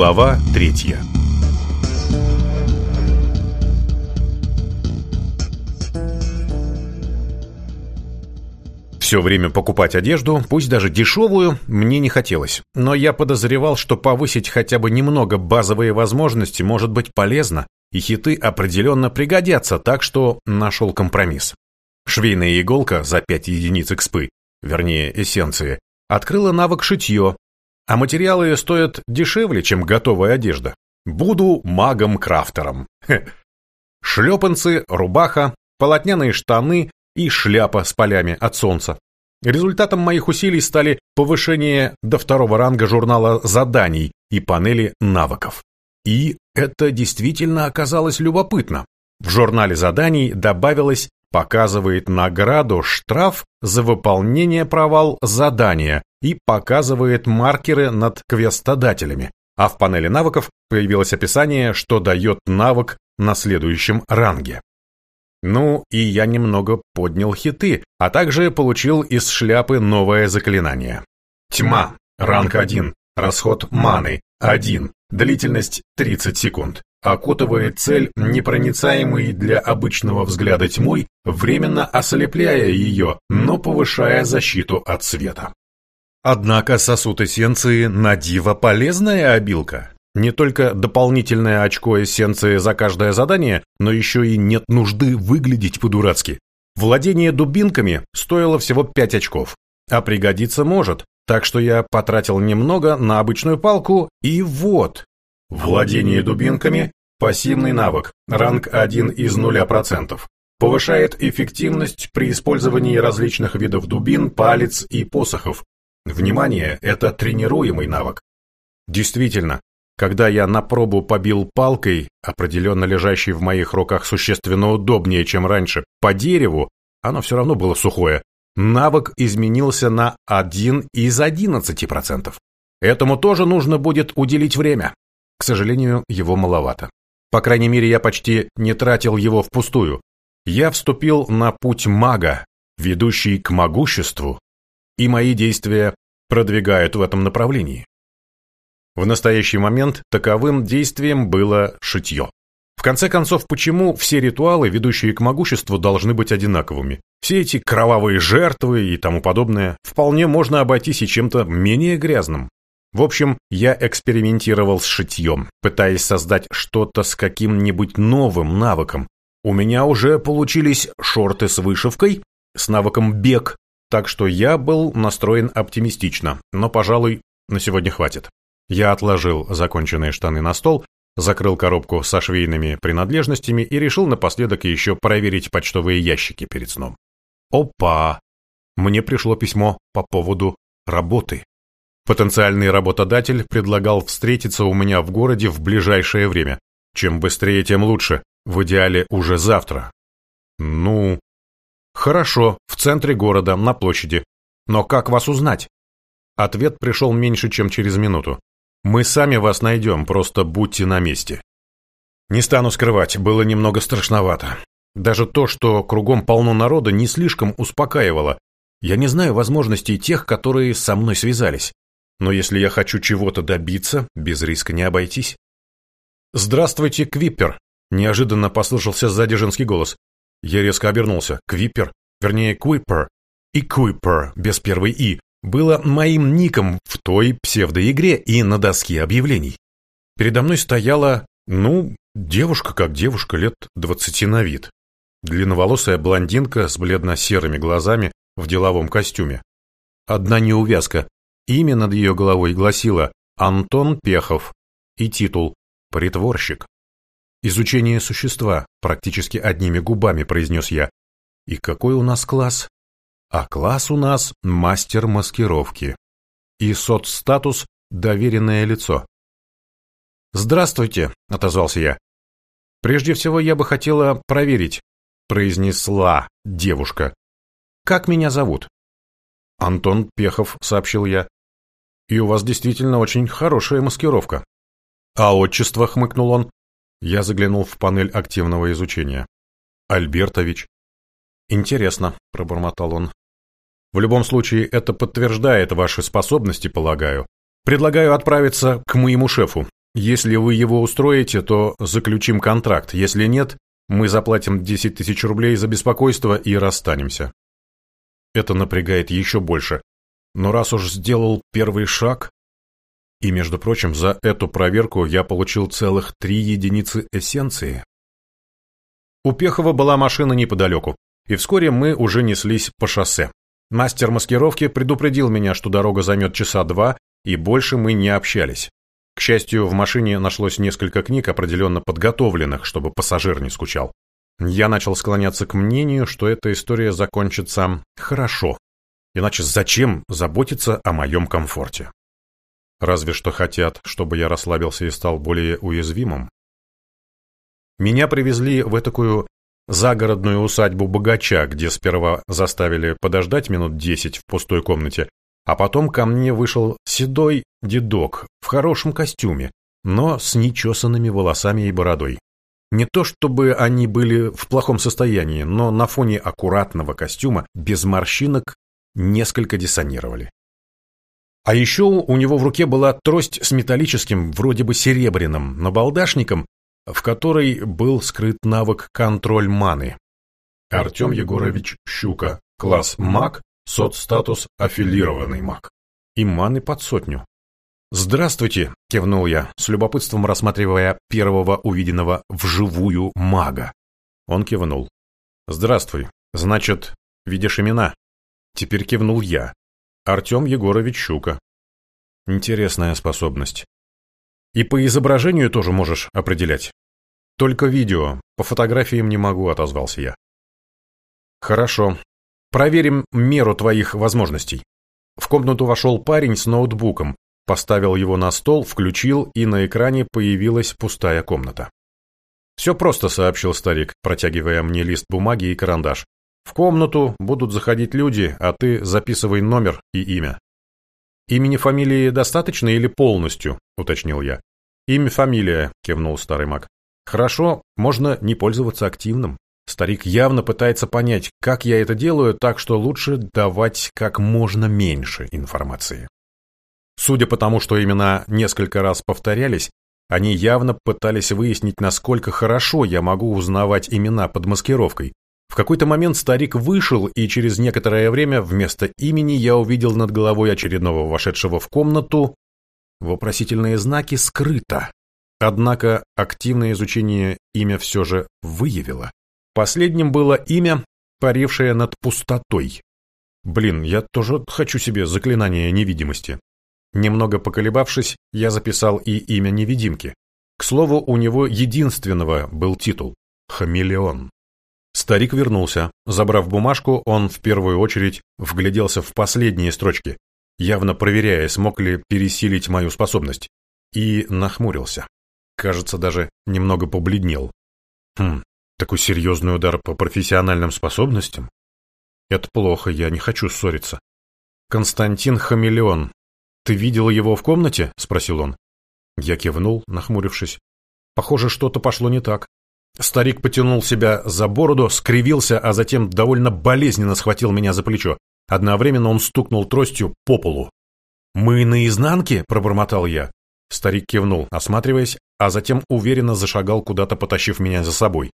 Глава третья Все время покупать одежду, пусть даже дешевую, мне не хотелось. Но я подозревал, что повысить хотя бы немного базовые возможности может быть полезно, и хиты определенно пригодятся, так что нашел компромисс. Швейная иголка за 5 единиц экспы, вернее эссенции, открыла навык шитье, а материалы стоят дешевле, чем готовая одежда. Буду магом-крафтером. Шлепанцы, рубаха, полотняные штаны и шляпа с полями от солнца. Результатом моих усилий стали повышение до второго ранга журнала заданий и панели навыков. И это действительно оказалось любопытно. В журнале заданий добавилось «показывает награду штраф за выполнение провал задания и показывает маркеры над квестодателями, а в панели навыков появилось описание, что дает навык на следующем ранге. Ну, и я немного поднял хиты, а также получил из шляпы новое заклинание. Тьма. Ранг 1. Расход маны 1. Длительность 30 секунд. Окутывает цель, непроницаемой для обычного взгляда тьмой, временно ослепляя ее, но повышая защиту от света. Однако сосуд эссенции надиво полезная обилка. Не только дополнительное очко эссенции за каждое задание, но еще и нет нужды выглядеть по-дурацки. Владение дубинками стоило всего 5 очков, а пригодиться может, так что я потратил немного на обычную палку и вот. Владение дубинками – пассивный навык, ранг 1 из 0%. Повышает эффективность при использовании различных видов дубин, палец и посохов, Внимание – это тренируемый навык. Действительно, когда я на пробу побил палкой, определенно лежащей в моих руках существенно удобнее, чем раньше, по дереву, оно все равно было сухое, навык изменился на 1 из 11%. Этому тоже нужно будет уделить время. К сожалению, его маловато. По крайней мере, я почти не тратил его впустую. Я вступил на путь мага, ведущий к могуществу, и мои действия продвигают в этом направлении. В настоящий момент таковым действием было шитье. В конце концов, почему все ритуалы, ведущие к могуществу, должны быть одинаковыми? Все эти кровавые жертвы и тому подобное вполне можно обойтись и чем-то менее грязным. В общем, я экспериментировал с шитьем, пытаясь создать что-то с каким-нибудь новым навыком. У меня уже получились шорты с вышивкой, с навыком бег, так что я был настроен оптимистично, но, пожалуй, на сегодня хватит. Я отложил законченные штаны на стол, закрыл коробку со швейными принадлежностями и решил напоследок еще проверить почтовые ящики перед сном. Опа! Мне пришло письмо по поводу работы. Потенциальный работодатель предлагал встретиться у меня в городе в ближайшее время. Чем быстрее, тем лучше. В идеале уже завтра. Ну, Хорошо, в центре города, на площади. Но как вас узнать? Ответ пришел меньше, чем через минуту. Мы сами вас найдем, просто будьте на месте. Не стану скрывать, было немного страшновато. Даже то, что кругом полно народа, не слишком успокаивало. Я не знаю возможностей тех, которые со мной связались. Но если я хочу чего-то добиться, без риска не обойтись. «Здравствуйте, Квиппер!» – неожиданно послышался сзади женский голос. Я резко обернулся. Квипер, вернее, Квипер. И Квипер, без первой «и», было моим ником в той псевдоигре и на доске объявлений. Передо мной стояла, ну, девушка как девушка, лет двадцати на вид. Длинноволосая блондинка с бледно-серыми глазами в деловом костюме. Одна неувязка. Имя над ее головой гласило «Антон Пехов» и титул «Притворщик». «Изучение существа», — практически одними губами произнес я. «И какой у нас класс?» «А класс у нас мастер маскировки». «И соцстатус — доверенное лицо». «Здравствуйте», — отозвался я. «Прежде всего я бы хотела проверить», — произнесла девушка. «Как меня зовут?» «Антон Пехов», — сообщил я. «И у вас действительно очень хорошая маскировка». «А отчество», — хмыкнул он. Я заглянул в панель активного изучения. «Альбертович». «Интересно», — пробормотал он. «В любом случае, это подтверждает ваши способности, полагаю. Предлагаю отправиться к моему шефу. Если вы его устроите, то заключим контракт. Если нет, мы заплатим 10 тысяч рублей за беспокойство и расстанемся». Это напрягает еще больше. Но раз уж сделал первый шаг... И, между прочим, за эту проверку я получил целых три единицы эссенции. У Пехова была машина неподалеку, и вскоре мы уже неслись по шоссе. Мастер маскировки предупредил меня, что дорога займет часа два, и больше мы не общались. К счастью, в машине нашлось несколько книг, определенно подготовленных, чтобы пассажир не скучал. Я начал склоняться к мнению, что эта история закончится хорошо. Иначе зачем заботиться о моем комфорте? Разве что хотят, чтобы я расслабился и стал более уязвимым. Меня привезли в такую загородную усадьбу богача, где сперва заставили подождать минут десять в пустой комнате, а потом ко мне вышел седой дедок в хорошем костюме, но с нечесанными волосами и бородой. Не то чтобы они были в плохом состоянии, но на фоне аккуратного костюма без морщинок несколько диссонировали. А еще у него в руке была трость с металлическим, вроде бы серебряным, набалдашником, в которой был скрыт навык контроль маны. Артем Егорович Щука, класс маг, соцстатус аффилированный маг. И маны под сотню. «Здравствуйте!» – кивнул я, с любопытством рассматривая первого увиденного вживую мага. Он кивнул. «Здравствуй. Значит, видишь имена?» Теперь кивнул я. Артем Егорович Щука. Интересная способность. И по изображению тоже можешь определять. Только видео, по фотографиям не могу, отозвался я. Хорошо. Проверим меру твоих возможностей. В комнату вошел парень с ноутбуком, поставил его на стол, включил, и на экране появилась пустая комната. «Все просто», — сообщил старик, протягивая мне лист бумаги и карандаш. В комнату будут заходить люди, а ты записывай номер и имя. Имени фамилии достаточно или полностью, уточнил я. Имя фамилия, кивнул старый маг. Хорошо, можно не пользоваться активным. Старик явно пытается понять, как я это делаю, так что лучше давать как можно меньше информации. Судя по тому, что имена несколько раз повторялись, они явно пытались выяснить, насколько хорошо я могу узнавать имена под маскировкой. В какой-то момент старик вышел, и через некоторое время вместо имени я увидел над головой очередного вошедшего в комнату вопросительные знаки скрыто. Однако активное изучение имя все же выявило. Последним было имя, парившее над пустотой. Блин, я тоже хочу себе заклинание невидимости. Немного поколебавшись, я записал и имя невидимки. К слову, у него единственного был титул – «Хамелеон». Старик вернулся. Забрав бумажку, он в первую очередь вгляделся в последние строчки, явно проверяя, смог ли пересилить мою способность, и нахмурился. Кажется, даже немного побледнел. Хм, такой серьезный удар по профессиональным способностям? Это плохо, я не хочу ссориться. Константин Хамелеон. Ты видел его в комнате? Спросил он. Я кивнул, нахмурившись. Похоже, что-то пошло не так. Старик потянул себя за бороду, скривился, а затем довольно болезненно схватил меня за плечо. Одновременно он стукнул тростью по полу. «Мы наизнанке?» – пробормотал я. Старик кивнул, осматриваясь, а затем уверенно зашагал куда-то, потащив меня за собой.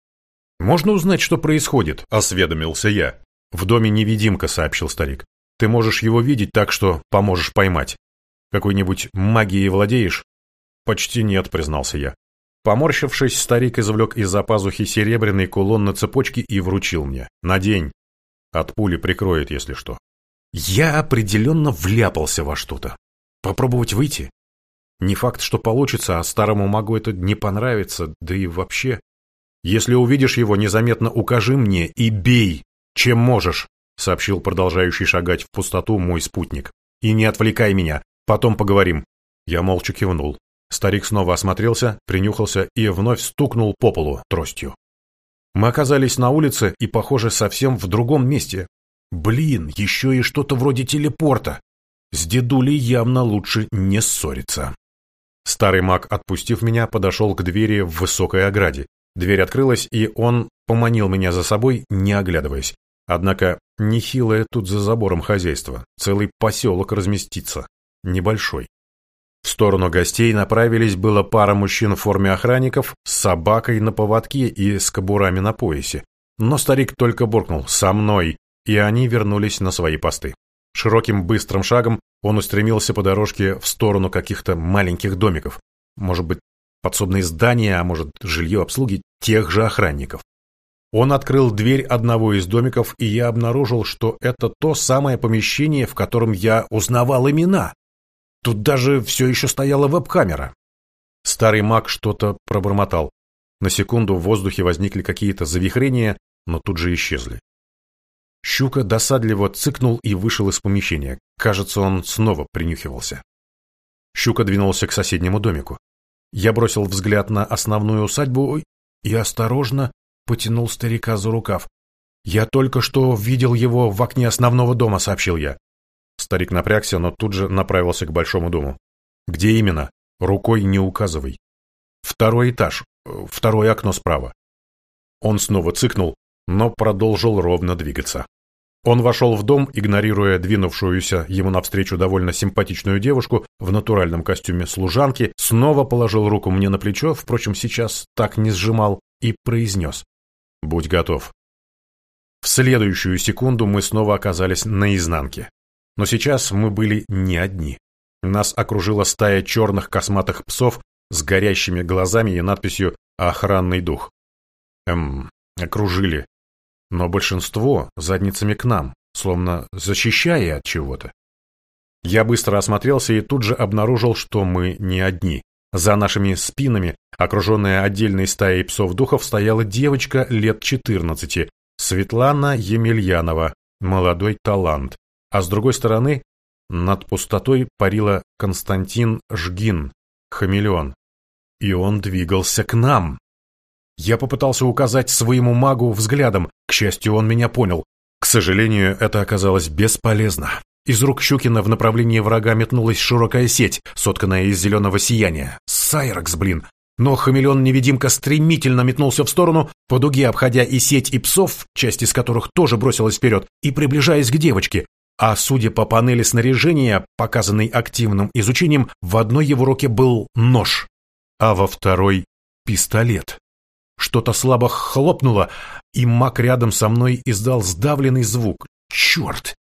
«Можно узнать, что происходит?» – осведомился я. «В доме невидимка», – сообщил старик. «Ты можешь его видеть так, что поможешь поймать. Какой-нибудь магией владеешь?» «Почти нет», – признался я. Поморщившись, старик извлек из-за пазухи серебряный кулон на цепочке и вручил мне. «Надень. От пули прикроет, если что». Я определенно вляпался во что-то. Попробовать выйти? Не факт, что получится, а старому магу это не понравится, да и вообще. Если увидишь его, незаметно укажи мне и бей, чем можешь, сообщил продолжающий шагать в пустоту мой спутник. И не отвлекай меня, потом поговорим. Я молча кивнул. Старик снова осмотрелся, принюхался и вновь стукнул по полу тростью. Мы оказались на улице и, похоже, совсем в другом месте. Блин, еще и что-то вроде телепорта. С дедулей явно лучше не ссориться. Старый маг, отпустив меня, подошел к двери в высокой ограде. Дверь открылась, и он поманил меня за собой, не оглядываясь. Однако нехилое тут за забором хозяйство, целый поселок разместится, небольшой. В сторону гостей направились было пара мужчин в форме охранников с собакой на поводке и с кобурами на поясе. Но старик только буркнул «Со мной!» и они вернулись на свои посты. Широким быстрым шагом он устремился по дорожке в сторону каких-то маленьких домиков. Может быть, подсобные здания, а может, жилье обслуги тех же охранников. Он открыл дверь одного из домиков, и я обнаружил, что это то самое помещение, в котором я узнавал имена. Тут даже все еще стояла веб-камера. Старый маг что-то пробормотал. На секунду в воздухе возникли какие-то завихрения, но тут же исчезли. Щука досадливо цыкнул и вышел из помещения. Кажется, он снова принюхивался. Щука двинулся к соседнему домику. Я бросил взгляд на основную усадьбу и осторожно потянул старика за рукав. «Я только что видел его в окне основного дома», — сообщил я. Старик напрягся, но тут же направился к большому дому. «Где именно? Рукой не указывай. Второй этаж, второе окно справа». Он снова цыкнул, но продолжил ровно двигаться. Он вошел в дом, игнорируя двинувшуюся ему навстречу довольно симпатичную девушку в натуральном костюме служанки, снова положил руку мне на плечо, впрочем, сейчас так не сжимал, и произнес «Будь готов». В следующую секунду мы снова оказались на изнанке. Но сейчас мы были не одни. Нас окружила стая черных косматых псов с горящими глазами и надписью «Охранный дух». Эм, окружили. Но большинство задницами к нам, словно защищая от чего-то. Я быстро осмотрелся и тут же обнаружил, что мы не одни. За нашими спинами, окруженная отдельной стаей псов-духов, стояла девочка лет 14, Светлана Емельянова, молодой талант. А с другой стороны, над пустотой парила Константин Жгин, хамелеон. И он двигался к нам. Я попытался указать своему магу взглядом. К счастью, он меня понял. К сожалению, это оказалось бесполезно. Из рук Щукина в направлении врага метнулась широкая сеть, сотканная из зеленого сияния. Сайракс, блин! Но хамелеон-невидимка стремительно метнулся в сторону, по дуге обходя и сеть, и псов, часть из которых тоже бросилась вперед, и приближаясь к девочке. А судя по панели снаряжения, показанной активным изучением, в одной его руке был нож, а во второй — пистолет. Что-то слабо хлопнуло, и маг рядом со мной издал сдавленный звук. Черт!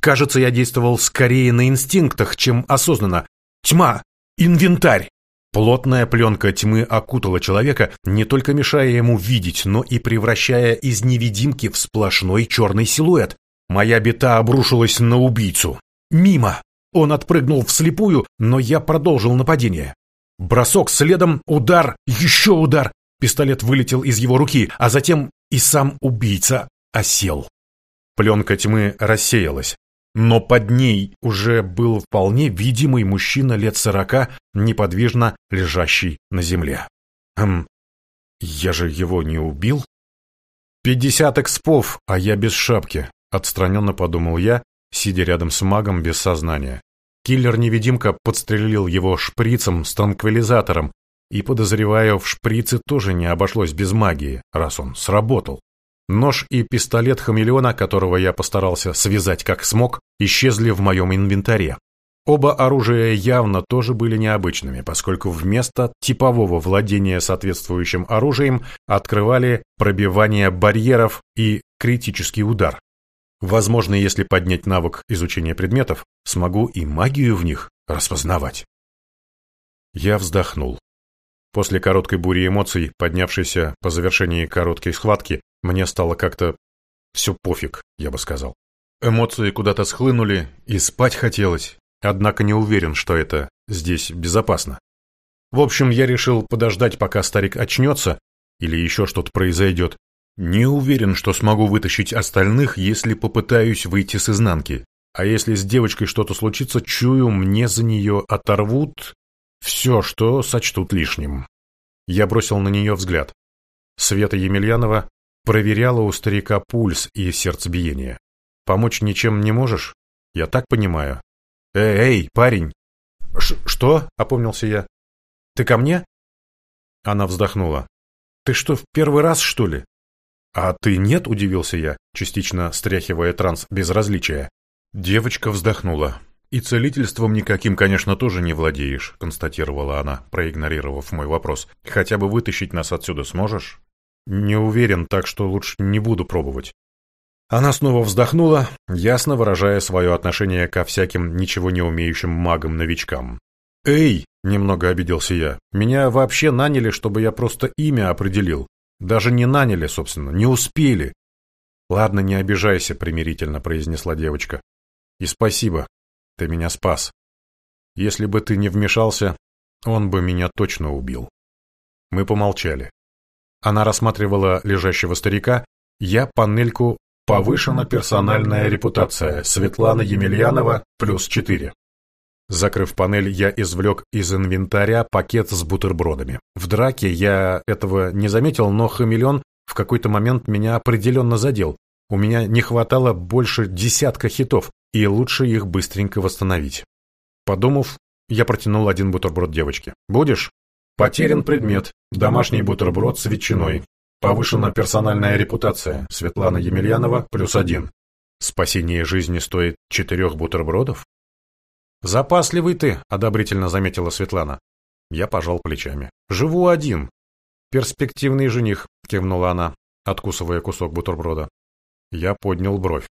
Кажется, я действовал скорее на инстинктах, чем осознанно. Тьма! Инвентарь! Плотная пленка тьмы окутала человека, не только мешая ему видеть, но и превращая из невидимки в сплошной черный силуэт. Моя бета обрушилась на убийцу. Мимо! Он отпрыгнул вслепую, но я продолжил нападение. Бросок следом, удар, еще удар. Пистолет вылетел из его руки, а затем и сам убийца осел. Пленка тьмы рассеялась, но под ней уже был вполне видимый мужчина лет сорока, неподвижно лежащий на земле. Хм, я же его не убил? Пятьдесят экспов, а я без шапки. Отстраненно подумал я, сидя рядом с магом без сознания. Киллер-невидимка подстрелил его шприцем с транквилизатором, и, подозреваю, в шприце тоже не обошлось без магии, раз он сработал. Нож и пистолет хамелеона, которого я постарался связать как смог, исчезли в моем инвентаре. Оба оружия явно тоже были необычными, поскольку вместо типового владения соответствующим оружием открывали пробивание барьеров и критический удар. Возможно, если поднять навык изучения предметов, смогу и магию в них распознавать. Я вздохнул. После короткой бури эмоций, поднявшейся по завершении короткой схватки, мне стало как-то все пофиг, я бы сказал. Эмоции куда-то схлынули, и спать хотелось, однако не уверен, что это здесь безопасно. В общем, я решил подождать, пока старик очнется, или еще что-то произойдет, не уверен, что смогу вытащить остальных, если попытаюсь выйти с изнанки. А если с девочкой что-то случится, чую, мне за нее оторвут все, что сочтут лишним. Я бросил на нее взгляд. Света Емельянова проверяла у старика пульс и сердцебиение. «Помочь ничем не можешь? Я так понимаю». «Эй, эй парень!» Ш «Что?» — опомнился я. «Ты ко мне?» Она вздохнула. «Ты что, в первый раз, что ли?» «А ты нет?» – удивился я, частично стряхивая транс безразличия. Девочка вздохнула. «И целительством никаким, конечно, тоже не владеешь», – констатировала она, проигнорировав мой вопрос. «Хотя бы вытащить нас отсюда сможешь?» «Не уверен, так что лучше не буду пробовать». Она снова вздохнула, ясно выражая свое отношение ко всяким ничего не умеющим магам-новичкам. «Эй!» – немного обиделся я. «Меня вообще наняли, чтобы я просто имя определил. Даже не наняли, собственно, не успели. Ладно, не обижайся, примирительно произнесла девочка. И спасибо, ты меня спас. Если бы ты не вмешался, он бы меня точно убил. Мы помолчали. Она рассматривала лежащего старика, я панельку «Повышена персональная репутация» Светлана Емельянова, плюс четыре. Закрыв панель, я извлек из инвентаря пакет с бутербродами. В драке я этого не заметил, но хамелеон в какой-то момент меня определенно задел. У меня не хватало больше десятка хитов, и лучше их быстренько восстановить. Подумав, я протянул один бутерброд девочке. «Будешь?» «Потерян предмет. Домашний бутерброд с ветчиной. Повышена персональная репутация. Светлана Емельянова, плюс один». «Спасение жизни стоит четырех бутербродов?» «Запасливый ты», — одобрительно заметила Светлана. Я пожал плечами. «Живу один». «Перспективный жених», — кивнула она, откусывая кусок бутерброда. Я поднял бровь.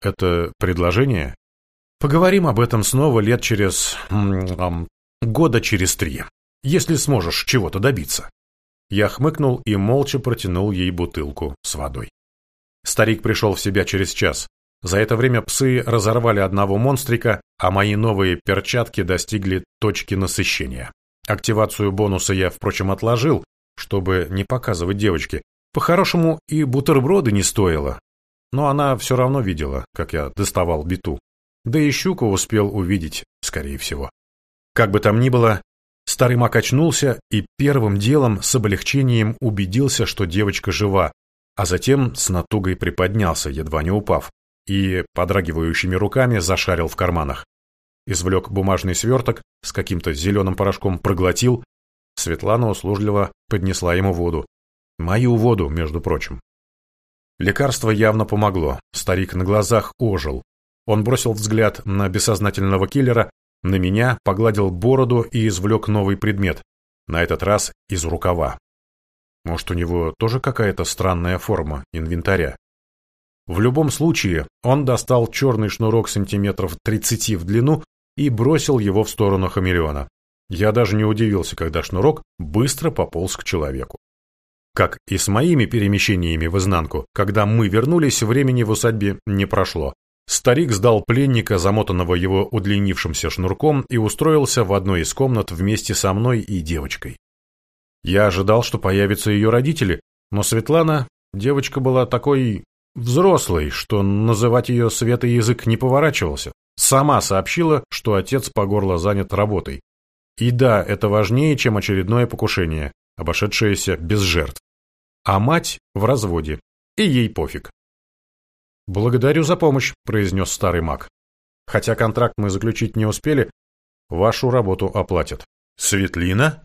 «Это предложение?» «Поговорим об этом снова лет через... М -м, года через три, если сможешь чего-то добиться». Я хмыкнул и молча протянул ей бутылку с водой. Старик пришел в себя через час. За это время псы разорвали одного монстрика, а мои новые перчатки достигли точки насыщения. Активацию бонуса я, впрочем, отложил, чтобы не показывать девочке. По-хорошему и бутерброды не стоило. Но она все равно видела, как я доставал биту. Да и щуку успел увидеть, скорее всего. Как бы там ни было, старый мак очнулся и первым делом с облегчением убедился, что девочка жива, а затем с натугой приподнялся, едва не упав и подрагивающими руками зашарил в карманах. Извлек бумажный сверток с каким-то зеленым порошком, проглотил. Светлана услужливо поднесла ему воду. Мою воду, между прочим. Лекарство явно помогло. Старик на глазах ожил. Он бросил взгляд на бессознательного киллера, на меня, погладил бороду и извлек новый предмет. На этот раз из рукава. Может, у него тоже какая-то странная форма инвентаря? В любом случае, он достал черный шнурок сантиметров 30 в длину и бросил его в сторону хамелеона. Я даже не удивился, когда шнурок быстро пополз к человеку. Как и с моими перемещениями в изнанку, когда мы вернулись, времени в усадьбе не прошло. Старик сдал пленника, замотанного его удлинившимся шнурком, и устроился в одной из комнат вместе со мной и девочкой. Я ожидал, что появятся ее родители, но Светлана, девочка была такой Взрослый, что называть ее Света язык не поворачивался, сама сообщила, что отец по горло занят работой. И да, это важнее, чем очередное покушение, обошедшееся без жертв. А мать в разводе, и ей пофиг. «Благодарю за помощь», — произнес старый маг. «Хотя контракт мы заключить не успели, вашу работу оплатят». «Светлина?»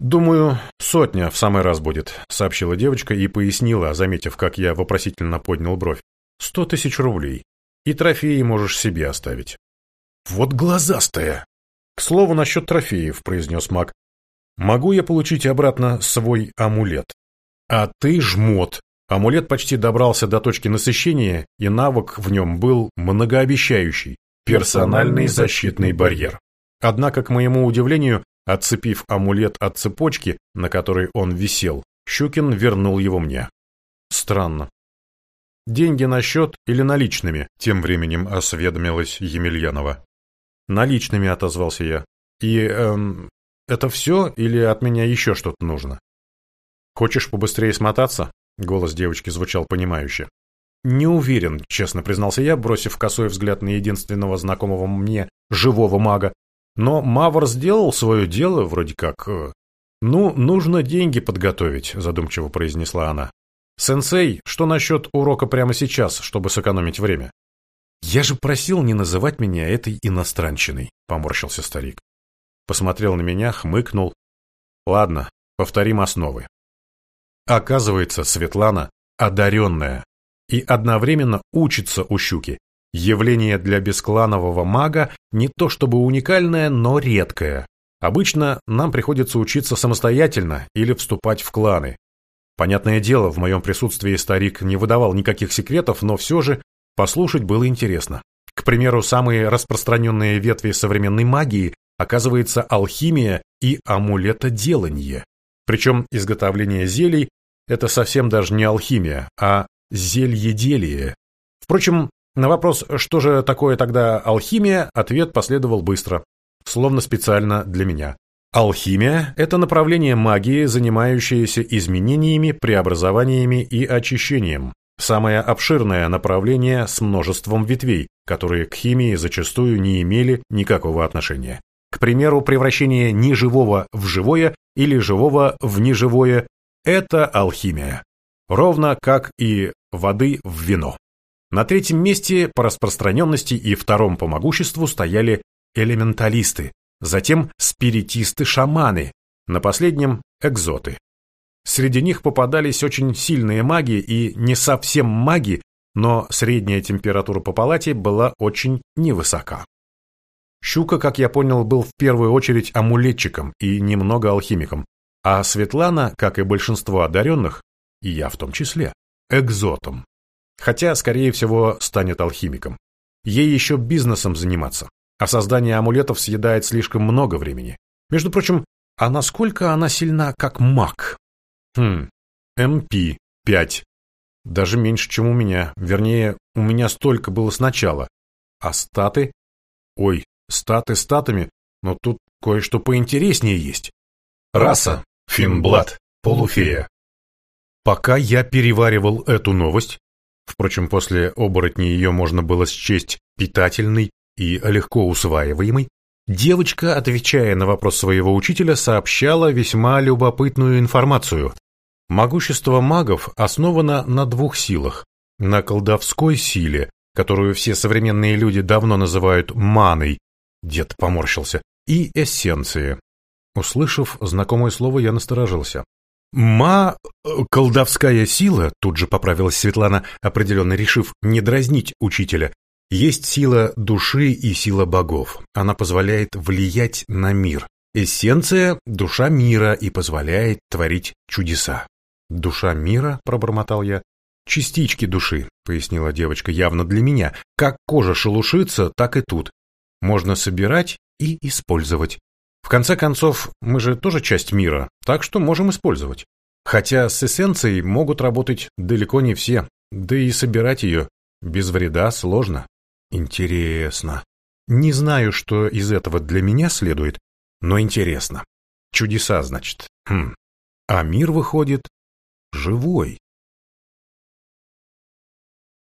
«Думаю, сотня в самый раз будет», — сообщила девочка и пояснила, заметив, как я вопросительно поднял бровь. «Сто тысяч рублей. И трофеи можешь себе оставить». «Вот глазастая!» «К слову, насчет трофеев», — произнес маг. «Могу я получить обратно свой амулет?» «А ты жмот!» Амулет почти добрался до точки насыщения, и навык в нем был многообещающий. Персональный защитный барьер. Однако, к моему удивлению, Отцепив амулет от цепочки, на которой он висел, Щукин вернул его мне. Странно. «Деньги на счет или наличными?» – тем временем осведомилась Емельянова. «Наличными», – отозвался я. «И, эм, это все или от меня еще что-то нужно?» «Хочешь побыстрее смотаться?» – голос девочки звучал понимающе. «Не уверен», — честно признался я, бросив косой взгляд на единственного знакомого мне живого мага, но Мавр сделал свое дело, вроде как. Э, «Ну, нужно деньги подготовить», — задумчиво произнесла она. «Сенсей, что насчет урока прямо сейчас, чтобы сэкономить время?» «Я же просил не называть меня этой иностранщиной», — поморщился старик. Посмотрел на меня, хмыкнул. «Ладно, повторим основы». Оказывается, Светлана одаренная и одновременно учится у щуки. Явление для бескланового мага не то чтобы уникальное, но редкое. Обычно нам приходится учиться самостоятельно или вступать в кланы. Понятное дело, в моем присутствии старик не выдавал никаких секретов, но все же послушать было интересно. К примеру, самые распространенные ветви современной магии оказывается алхимия и амулетоделание. Причем изготовление зелий – это совсем даже не алхимия, а зельеделие. Впрочем, на вопрос, что же такое тогда алхимия, ответ последовал быстро, словно специально для меня. Алхимия – это направление магии, занимающееся изменениями, преобразованиями и очищением. Самое обширное направление с множеством ветвей, которые к химии зачастую не имели никакого отношения. К примеру, превращение неживого в живое или живого в неживое – это алхимия. Ровно как и воды в вино. На третьем месте по распространенности и втором по могуществу стояли элементалисты, затем спиритисты-шаманы, на последнем – экзоты. Среди них попадались очень сильные маги и не совсем маги, но средняя температура по палате была очень невысока. Щука, как я понял, был в первую очередь амулетчиком и немного алхимиком, а Светлана, как и большинство одаренных, и я в том числе, экзотом. Хотя, скорее всего, станет алхимиком. Ей еще бизнесом заниматься, а создание амулетов съедает слишком много времени. Между прочим, а насколько она сильна как маг? Хм, МП 5. Даже меньше, чем у меня. Вернее, у меня столько было сначала. А статы? Ой, статы статами, но тут кое-что поинтереснее есть. Раса. Финблад. Полуфея. Пока я переваривал эту новость, Впрочем, после оборотни ее можно было счесть питательной и легко усваиваемой. Девочка, отвечая на вопрос своего учителя, сообщала весьма любопытную информацию. Могущество магов основано на двух силах. На колдовской силе, которую все современные люди давно называют маной, дед поморщился, и эссенции. Услышав знакомое слово, я насторожился. «Ма... Э, колдовская сила», — тут же поправилась Светлана, определенно решив не дразнить учителя. «Есть сила души и сила богов. Она позволяет влиять на мир. Эссенция — душа мира и позволяет творить чудеса». «Душа мира?» — пробормотал я. «Частички души», — пояснила девочка явно для меня. «Как кожа шелушится, так и тут. Можно собирать и использовать. В конце концов, мы же тоже часть мира, так что можем использовать. Хотя с эссенцией могут работать далеко не все, да и собирать ее без вреда сложно. Интересно. Не знаю, что из этого для меня следует, но интересно. Чудеса, значит. Хм. А мир выходит живой.